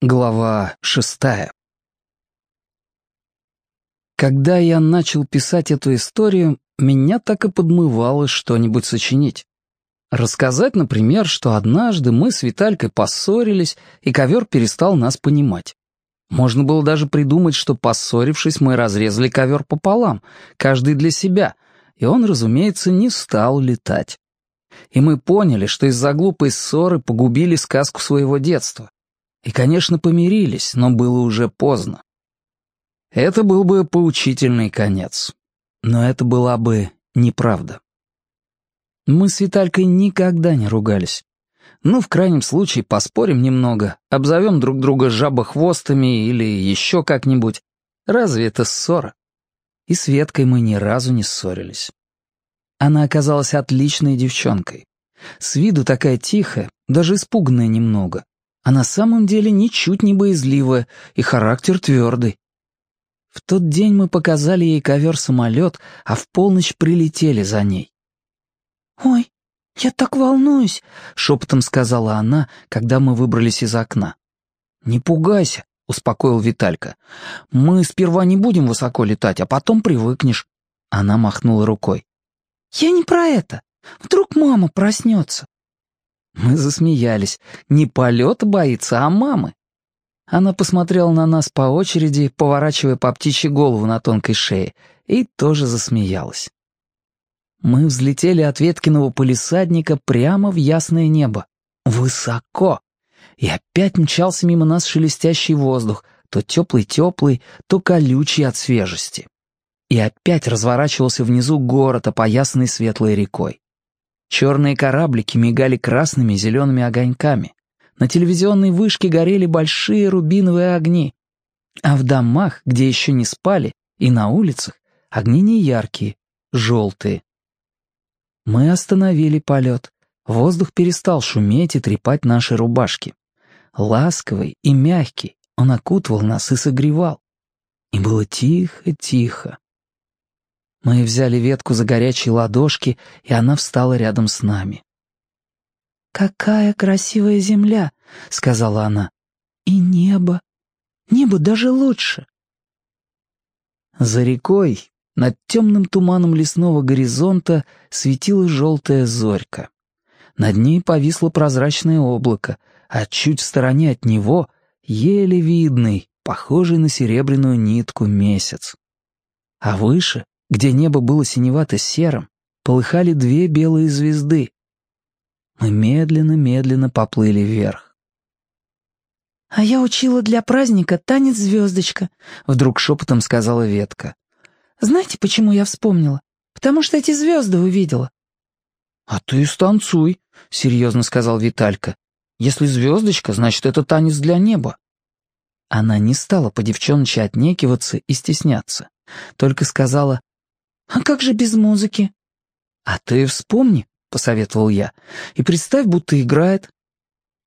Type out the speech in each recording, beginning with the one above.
Глава шестая Когда я начал писать эту историю, меня так и подмывало что-нибудь сочинить. Рассказать, например, что однажды мы с Виталькой поссорились, и ковер перестал нас понимать. Можно было даже придумать, что, поссорившись, мы разрезали ковер пополам, каждый для себя, и он, разумеется, не стал летать. И мы поняли, что из-за глупой ссоры погубили сказку своего детства. И, конечно, помирились, но было уже поздно. Это был бы поучительный конец. Но это была бы неправда. Мы с Виталькой никогда не ругались. Ну, в крайнем случае, поспорим немного, обзовем друг друга жабохвостами или еще как-нибудь. Разве это ссора? И с Веткой мы ни разу не ссорились. Она оказалась отличной девчонкой. С виду такая тихая, даже испуганная немного а на самом деле ничуть не боязливая и характер твердый. В тот день мы показали ей ковер-самолет, а в полночь прилетели за ней. «Ой, я так волнуюсь», — шепотом сказала она, когда мы выбрались из окна. «Не пугайся», — успокоил Виталька. «Мы сперва не будем высоко летать, а потом привыкнешь». Она махнула рукой. «Я не про это. Вдруг мама проснется». Мы засмеялись. Не полета боится, а мамы. Она посмотрела на нас по очереди, поворачивая по птичьей голову на тонкой шее, и тоже засмеялась. Мы взлетели от Веткиного полисадника прямо в ясное небо. Высоко. И опять мчался мимо нас шелестящий воздух, то теплый-теплый, то колючий от свежести. И опять разворачивался внизу город, опоясанный светлой рекой. Черные кораблики мигали красными и зелеными огоньками. На телевизионной вышке горели большие рубиновые огни. А в домах, где еще не спали, и на улицах, огни не яркие, желтые. Мы остановили полет. Воздух перестал шуметь и трепать наши рубашки. Ласковый и мягкий, он окутывал нас и согревал. И было тихо-тихо. Мы взяли ветку за горячие ладошки, и она встала рядом с нами. «Какая красивая земля!» — сказала она. «И небо! Небо даже лучше!» За рекой, над темным туманом лесного горизонта, светила желтая зорька. Над ней повисло прозрачное облако, а чуть в стороне от него — еле видный, похожий на серебряную нитку месяц. А выше, где небо было синевато-серым, полыхали две белые звезды. Мы медленно-медленно поплыли вверх. «А я учила для праздника танец «Звездочка», — вдруг шепотом сказала Ветка. «Знаете, почему я вспомнила? Потому что эти звезды увидела». «А ты станцуй», — серьезно сказал Виталька. «Если звездочка, значит, это танец для неба». Она не стала по девчоночи отнекиваться и стесняться, только сказала «А как же без музыки?» «А ты вспомни», — посоветовал я, — «и представь, будто играет».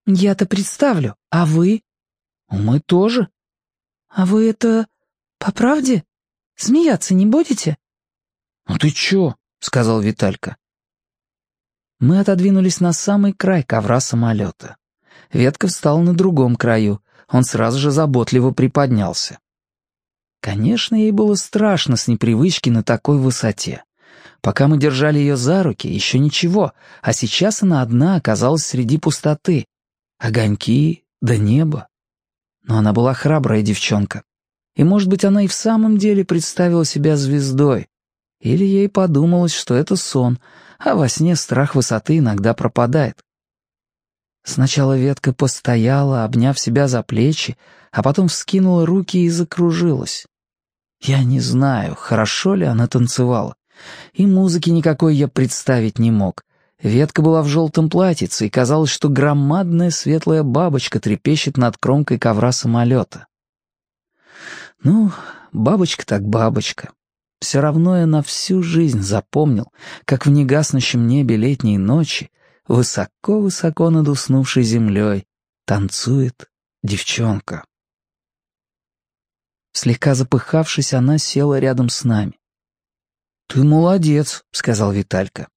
«Я-то представлю, а вы?» «Мы тоже». «А вы это... по правде? Смеяться не будете?» «Ну ты чё?» — сказал Виталька. Мы отодвинулись на самый край ковра самолета. Ветка встала на другом краю, он сразу же заботливо приподнялся. Конечно, ей было страшно с непривычки на такой высоте. Пока мы держали ее за руки, еще ничего, а сейчас она одна оказалась среди пустоты. Огоньки, да небо. Но она была храбрая девчонка. И, может быть, она и в самом деле представила себя звездой. Или ей подумалось, что это сон, а во сне страх высоты иногда пропадает. Сначала ветка постояла, обняв себя за плечи, а потом вскинула руки и закружилась. Я не знаю, хорошо ли она танцевала. И музыки никакой я представить не мог. Ветка была в желтом платьице, и казалось, что громадная светлая бабочка трепещет над кромкой ковра самолета. Ну, бабочка так бабочка. Все равно я на всю жизнь запомнил, как в негаснущем небе летней ночи, высоко-высоко над уснувшей землей, танцует девчонка. Слегка запыхавшись, она села рядом с нами. «Ты молодец», — сказал Виталька.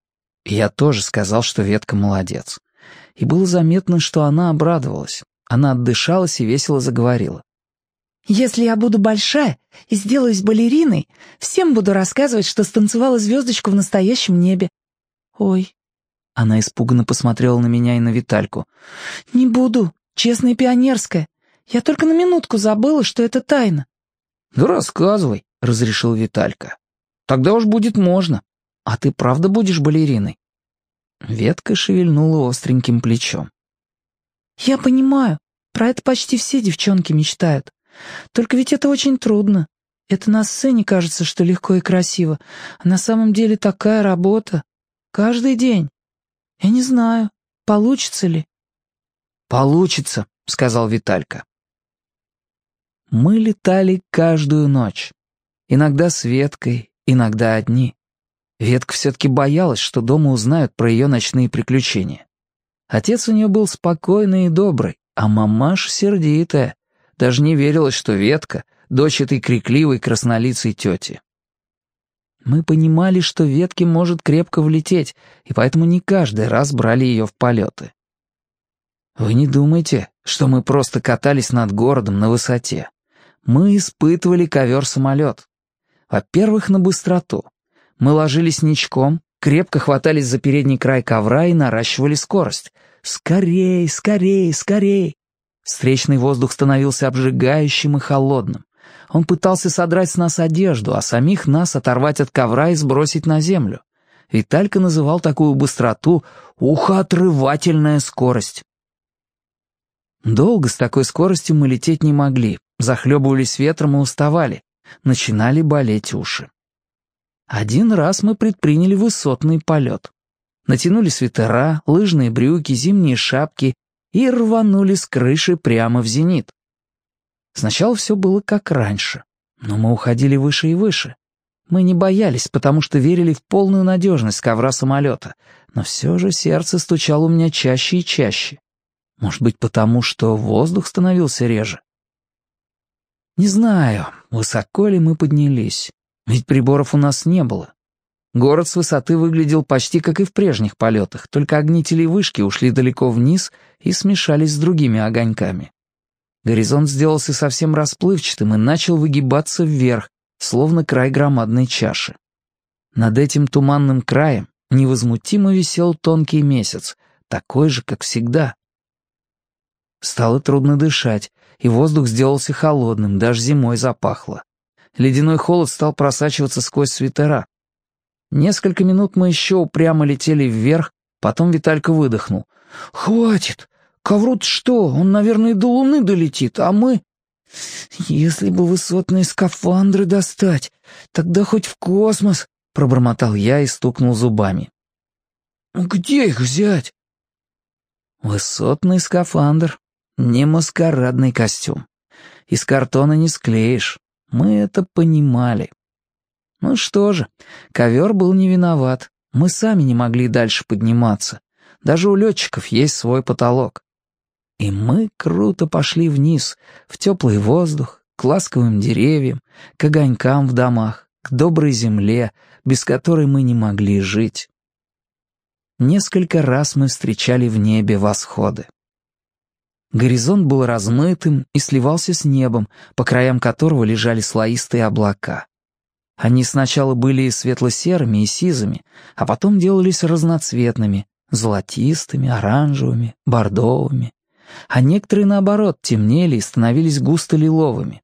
И я тоже сказал, что ветка молодец. И было заметно, что она обрадовалась. Она отдышалась и весело заговорила. «Если я буду большая и сделаюсь балериной, всем буду рассказывать, что станцевала звездочку в настоящем небе. Ой». Она испуганно посмотрела на меня и на Витальку. «Не буду. Честная пионерская. Я только на минутку забыла, что это тайна». «Да рассказывай», — разрешил Виталька. «Тогда уж будет можно. А ты правда будешь балериной?» Ветка шевельнула остреньким плечом. «Я понимаю. Про это почти все девчонки мечтают. Только ведь это очень трудно. Это на сцене кажется, что легко и красиво, а на самом деле такая работа. Каждый день. Я не знаю, получится ли». «Получится», — сказал Виталька. Мы летали каждую ночь. Иногда с Веткой, иногда одни. Ветка все-таки боялась, что дома узнают про ее ночные приключения. Отец у нее был спокойный и добрый, а мамаш сердитая. Даже не верилась, что Ветка — дочь этой крикливой краснолицей тети. Мы понимали, что Ветке может крепко влететь, и поэтому не каждый раз брали ее в полеты. Вы не думайте, что мы просто катались над городом на высоте. Мы испытывали ковер-самолет. Во-первых, на быстроту. Мы ложились ничком, крепко хватались за передний край ковра и наращивали скорость. Скорей, скорей, скорей! Встречный воздух становился обжигающим и холодным. Он пытался содрать с нас одежду, а самих нас оторвать от ковра и сбросить на землю. Виталька называл такую быстроту «ухоотрывательная скорость». Долго с такой скоростью мы лететь не могли, захлебывались ветром и уставали. Начинали болеть уши. Один раз мы предприняли высотный полет. Натянули свитера, лыжные брюки, зимние шапки и рванули с крыши прямо в зенит. Сначала все было как раньше, но мы уходили выше и выше. Мы не боялись, потому что верили в полную надежность ковра самолета, но все же сердце стучало у меня чаще и чаще. Может быть, потому что воздух становился реже? Не знаю, высоко ли мы поднялись. Ведь приборов у нас не было. Город с высоты выглядел почти как и в прежних полетах, только огни телевышки ушли далеко вниз и смешались с другими огоньками. Горизонт сделался совсем расплывчатым и начал выгибаться вверх, словно край громадной чаши. Над этим туманным краем невозмутимо висел тонкий месяц, такой же, как всегда. Стало трудно дышать, и воздух сделался холодным, даже зимой запахло. Ледяной холод стал просачиваться сквозь свитера. Несколько минут мы еще упрямо летели вверх, потом Виталька выдохнул. «Хватит! коврут что? Он, наверное, до Луны долетит, а мы...» «Если бы высотные скафандры достать, тогда хоть в космос!» — пробормотал я и стукнул зубами. «Где их взять?» «Высотный скафандр, не маскарадный костюм. Из картона не склеишь. Мы это понимали. Ну что же, ковер был не виноват. Мы сами не могли дальше подниматься. Даже у летчиков есть свой потолок. И мы круто пошли вниз, в теплый воздух, к ласковым деревьям, к огонькам в домах, к доброй земле, без которой мы не могли жить. Несколько раз мы встречали в небе восходы. Горизонт был размытым и сливался с небом, по краям которого лежали слоистые облака. Они сначала были светло-серыми и сизыми, а потом делались разноцветными, золотистыми, оранжевыми, бордовыми. А некоторые, наоборот, темнели и становились густо-лиловыми.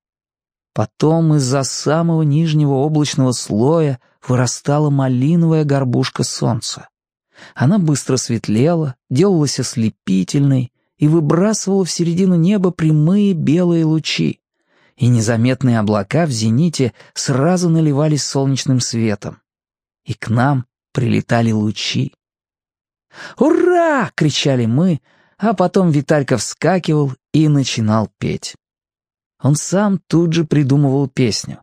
Потом из-за самого нижнего облачного слоя вырастала малиновая горбушка солнца. Она быстро светлела, делалась ослепительной, и выбрасывала в середину неба прямые белые лучи, и незаметные облака в зените сразу наливались солнечным светом. И к нам прилетали лучи. «Ура!» — кричали мы, а потом Виталька вскакивал и начинал петь. Он сам тут же придумывал песню.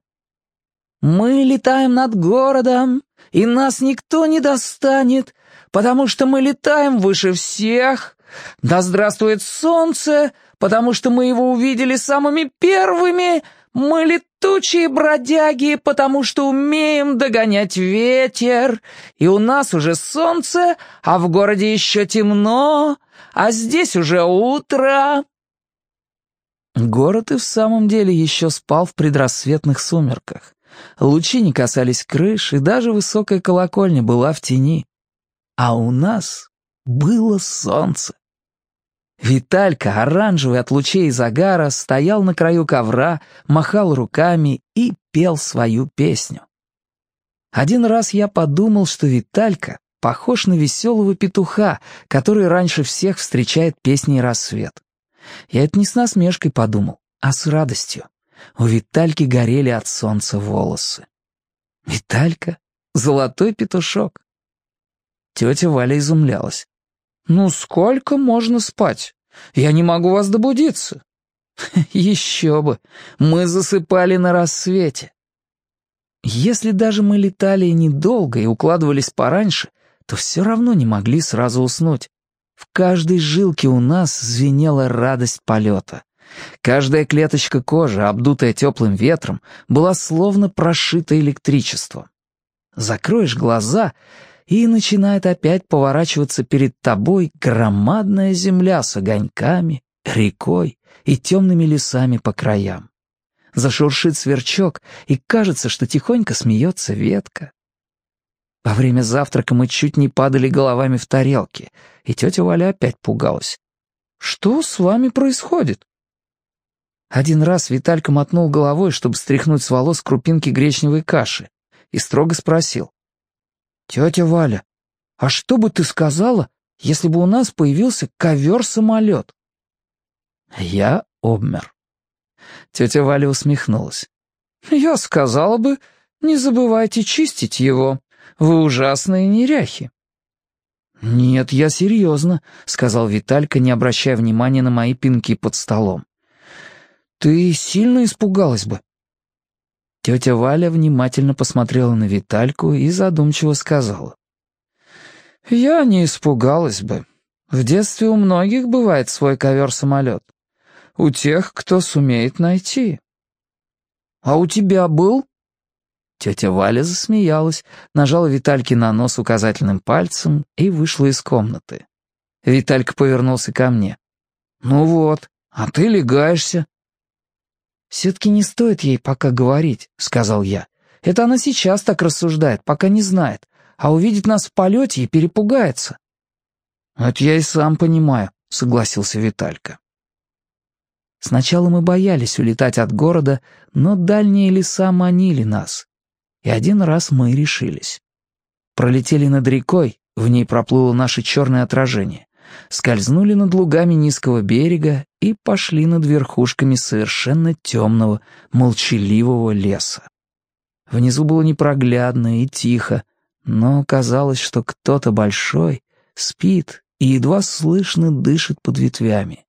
«Мы летаем над городом, и нас никто не достанет, потому что мы летаем выше всех, да здравствует солнце, потому что мы его увидели самыми первыми. Мы летучие бродяги, потому что умеем догонять ветер. И у нас уже солнце, а в городе еще темно, а здесь уже утро. Город и в самом деле еще спал в предрассветных сумерках. Лучи не касались крыш, и даже высокая колокольня была в тени. А у нас было солнце. Виталька, оранжевый от лучей загара, стоял на краю ковра, махал руками и пел свою песню. Один раз я подумал, что Виталька похож на веселого петуха, который раньше всех встречает песней рассвет. Я это не с насмешкой подумал, а с радостью. У Витальки горели от солнца волосы. Виталька — золотой петушок. Тетя Валя изумлялась. «Ну сколько можно спать? Я не могу вас добудиться». «Еще бы! Мы засыпали на рассвете». Если даже мы летали недолго и укладывались пораньше, то все равно не могли сразу уснуть. В каждой жилке у нас звенела радость полета. Каждая клеточка кожи, обдутая теплым ветром, была словно прошита электричеством. Закроешь глаза, и начинает опять поворачиваться перед тобой громадная земля с огоньками, рекой и темными лесами по краям. Зашуршит сверчок, и кажется, что тихонько смеется ветка. Во время завтрака мы чуть не падали головами в тарелки, и тетя Валя опять пугалась. «Что с вами происходит?» Один раз Виталька мотнул головой, чтобы стряхнуть с волос крупинки гречневой каши, и строго спросил. «Тетя Валя, а что бы ты сказала, если бы у нас появился ковер-самолет?» Я обмер. Тетя Валя усмехнулась. «Я сказала бы, не забывайте чистить его. Вы ужасные неряхи». «Нет, я серьезно», — сказал Виталька, не обращая внимания на мои пинки под столом. «Ты сильно испугалась бы». Тетя Валя внимательно посмотрела на Витальку и задумчиво сказала. «Я не испугалась бы. В детстве у многих бывает свой ковер-самолет. У тех, кто сумеет найти». «А у тебя был?» Тетя Валя засмеялась, нажала Витальке на нос указательным пальцем и вышла из комнаты. Виталька повернулся ко мне. «Ну вот, а ты легаешься». «Все-таки не стоит ей пока говорить», — сказал я. «Это она сейчас так рассуждает, пока не знает, а увидит нас в полете и перепугается». «Это я и сам понимаю», — согласился Виталька. Сначала мы боялись улетать от города, но дальние леса манили нас, и один раз мы решились. Пролетели над рекой, в ней проплыло наше черное отражение, скользнули над лугами низкого берега и пошли над верхушками совершенно темного, молчаливого леса. Внизу было непроглядно и тихо, но казалось, что кто-то большой спит и едва слышно дышит под ветвями.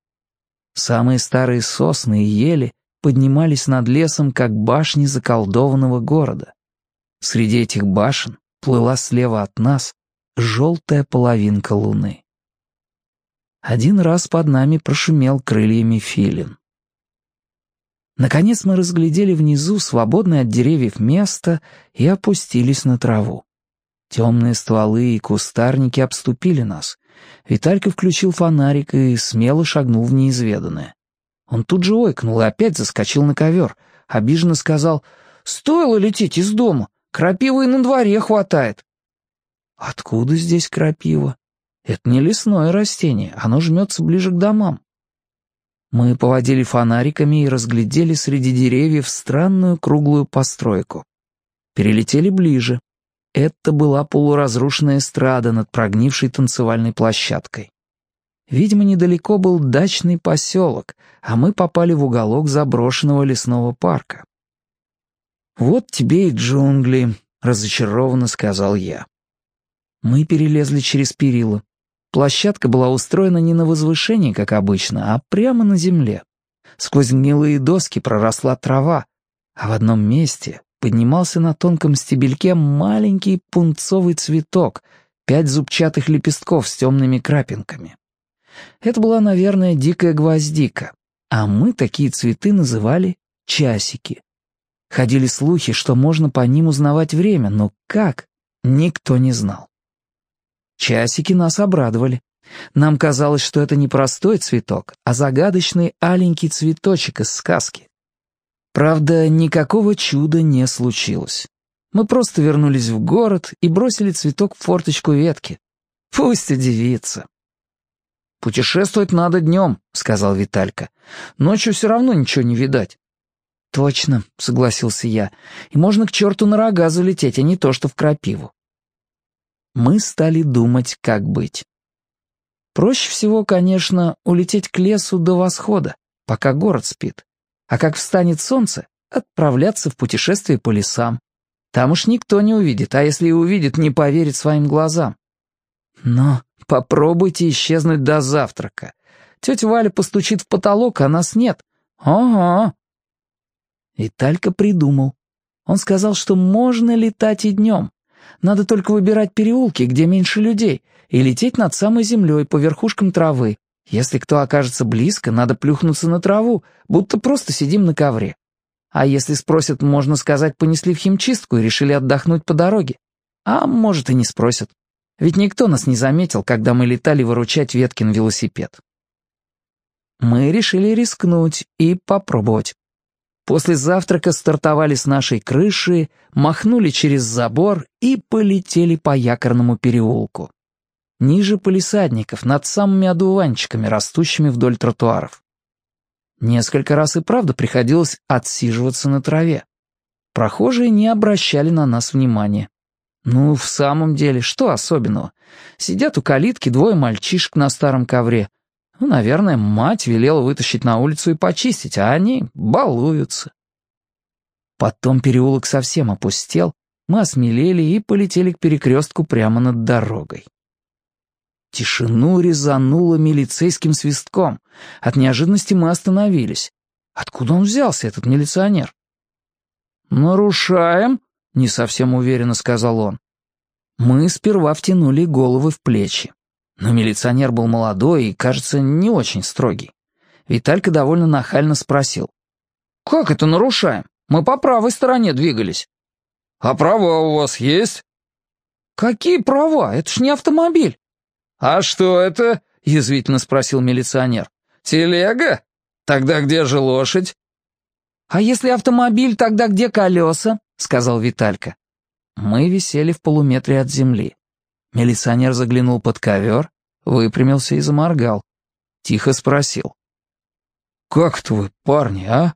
Самые старые сосны и ели поднимались над лесом, как башни заколдованного города. Среди этих башен плыла слева от нас желтая половинка луны. Один раз под нами прошумел крыльями филин. Наконец мы разглядели внизу свободное от деревьев место и опустились на траву. Темные стволы и кустарники обступили нас. Виталька включил фонарик и смело шагнул в неизведанное. Он тут же ойкнул и опять заскочил на ковер. Обиженно сказал «Стоило лететь из дома. Крапивы и на дворе хватает». «Откуда здесь крапива? Это не лесное растение, оно жмется ближе к домам». Мы поводили фонариками и разглядели среди деревьев странную круглую постройку. Перелетели ближе. Это была полуразрушенная эстрада над прогнившей танцевальной площадкой. Видимо, недалеко был дачный поселок, а мы попали в уголок заброшенного лесного парка. «Вот тебе и джунгли», — разочарованно сказал я. Мы перелезли через перила. Площадка была устроена не на возвышении, как обычно, а прямо на земле. Сквозь гнилые доски проросла трава, а в одном месте поднимался на тонком стебельке маленький пунцовый цветок, пять зубчатых лепестков с темными крапинками. Это была, наверное, дикая гвоздика, а мы такие цветы называли часики. Ходили слухи, что можно по ним узнавать время, но как, никто не знал. Часики нас обрадовали. Нам казалось, что это не простой цветок, а загадочный аленький цветочек из сказки. Правда, никакого чуда не случилось. Мы просто вернулись в город и бросили цветок в форточку ветки. Пусть удивится. «Путешествовать надо днем», — сказал Виталька. «Ночью все равно ничего не видать». «Точно», — согласился я. «И можно к черту на рога залететь, а не то, что в крапиву». Мы стали думать, как быть. Проще всего, конечно, улететь к лесу до восхода, пока город спит. А как встанет солнце, отправляться в путешествие по лесам. Там уж никто не увидит, а если и увидит, не поверит своим глазам. Но попробуйте исчезнуть до завтрака. Тетя Валя постучит в потолок, а нас нет. Ага. И Талька придумал. Он сказал, что можно летать и днем. Надо только выбирать переулки, где меньше людей, и лететь над самой землей по верхушкам травы. Если кто окажется близко, надо плюхнуться на траву, будто просто сидим на ковре. А если спросят, можно сказать, понесли в химчистку и решили отдохнуть по дороге. А может и не спросят. Ведь никто нас не заметил, когда мы летали выручать Веткин велосипед. Мы решили рискнуть и попробовать. После завтрака стартовали с нашей крыши, махнули через забор и полетели по якорному переулку. Ниже полисадников, над самыми одуванчиками, растущими вдоль тротуаров. Несколько раз и правда приходилось отсиживаться на траве. Прохожие не обращали на нас внимания. Ну, в самом деле, что особенного? Сидят у калитки двое мальчишек на старом ковре. Ну, наверное, мать велела вытащить на улицу и почистить, а они балуются. Потом переулок совсем опустел, мы осмелели и полетели к перекрестку прямо над дорогой. Тишину резануло милицейским свистком. От неожиданности мы остановились. Откуда он взялся, этот милиционер? «Нарушаем?» — не совсем уверенно сказал он. Мы сперва втянули головы в плечи. Но милиционер был молодой и, кажется, не очень строгий. Виталька довольно нахально спросил. «Как это нарушаем? Мы по правой стороне двигались». «А права у вас есть?» «Какие права? Это ж не автомобиль». «А что это?» — язвительно спросил милиционер. «Телега? Тогда где же лошадь?» «А если автомобиль, тогда где колеса?» — сказал Виталька. Мы висели в полуметре от земли. Милиционер заглянул под ковер, выпрямился и заморгал. Тихо спросил. «Как это вы, парни, а?»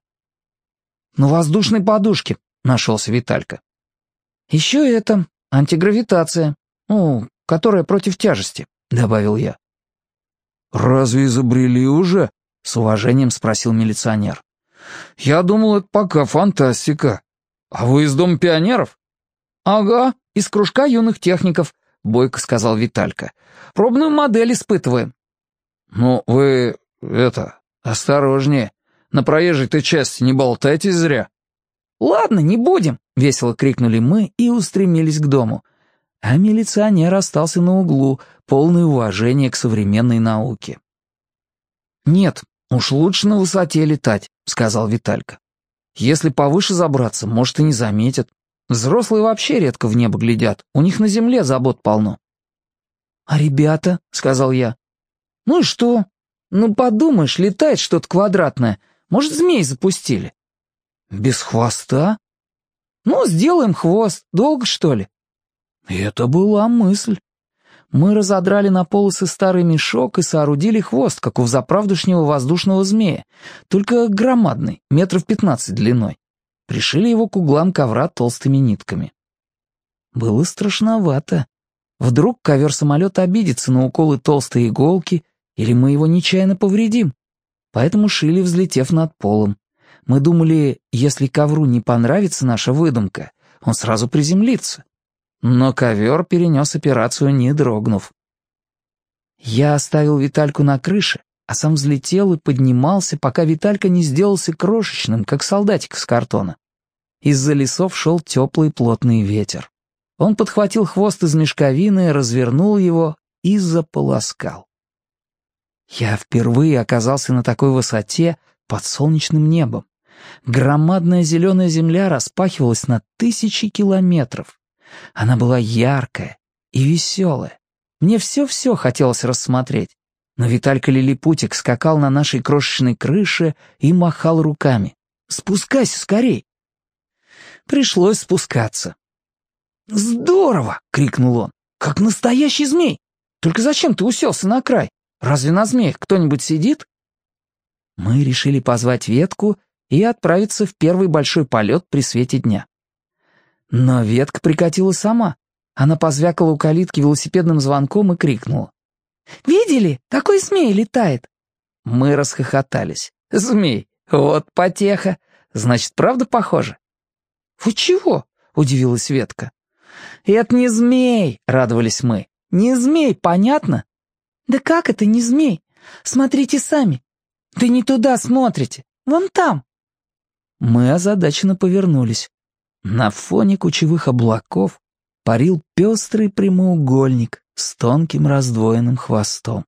«На воздушной подушке», — нашелся Виталька. «Еще это антигравитация, ну, которая против тяжести», — добавил я. «Разве изобрели уже?» — с уважением спросил милиционер. «Я думал, это пока фантастика. А вы из Дома пионеров?» «Ага, из кружка юных техников», — бойко сказал Виталька. «Пробную модель испытываем». «Ну, вы, это, осторожнее. На проезжей-то части не болтайтесь зря». «Ладно, не будем», — весело крикнули мы и устремились к дому. А милиционер остался на углу, полный уважения к современной науке. «Нет, уж лучше на высоте летать», — сказал Виталька. Если повыше забраться, может, и не заметят. Взрослые вообще редко в небо глядят, у них на земле забот полно». «А ребята?» — сказал я. «Ну и что? Ну, подумаешь, летает что-то квадратное. Может, змей запустили?» «Без хвоста?» «Ну, сделаем хвост. Долго, что ли?» Это была мысль. Мы разодрали на полосы старый мешок и соорудили хвост, как у взаправдушнего воздушного змея, только громадный, метров пятнадцать длиной. Пришили его к углам ковра толстыми нитками. Было страшновато. Вдруг ковер-самолет обидится на уколы толстой иголки, или мы его нечаянно повредим. Поэтому шили, взлетев над полом. Мы думали, если ковру не понравится наша выдумка, он сразу приземлится. Но ковер перенес операцию, не дрогнув. Я оставил Витальку на крыше, а сам взлетел и поднимался, пока Виталька не сделался крошечным, как солдатик из картона. Из-за лесов шел теплый плотный ветер. Он подхватил хвост из мешковины, развернул его и заполоскал. Я впервые оказался на такой высоте под солнечным небом. Громадная зеленая земля распахивалась на тысячи километров. Она была яркая и веселая. Мне все-все хотелось рассмотреть. Но Виталька Лилипутик скакал на нашей крошечной крыше и махал руками. «Спускайся скорей!» Пришлось спускаться. «Здорово!» — крикнул он. «Как настоящий змей! Только зачем ты уселся на край? Разве на змеях кто-нибудь сидит?» Мы решили позвать ветку и отправиться в первый большой полет при свете дня. Но ветка прикатила сама. Она позвякала у калитки велосипедным звонком и крикнула. «Видели? Такой змей летает!» Мы расхохотались. «Змей! Вот потеха! Значит, правда похоже?» «Вы чего?» — удивилась ветка. «Это не змей!» — радовались мы. «Не змей, понятно?» «Да как это не змей? Смотрите сами. Да не туда смотрите. Вон там». Мы озадаченно повернулись. На фоне кучевых облаков парил пестрый прямоугольник с тонким раздвоенным хвостом.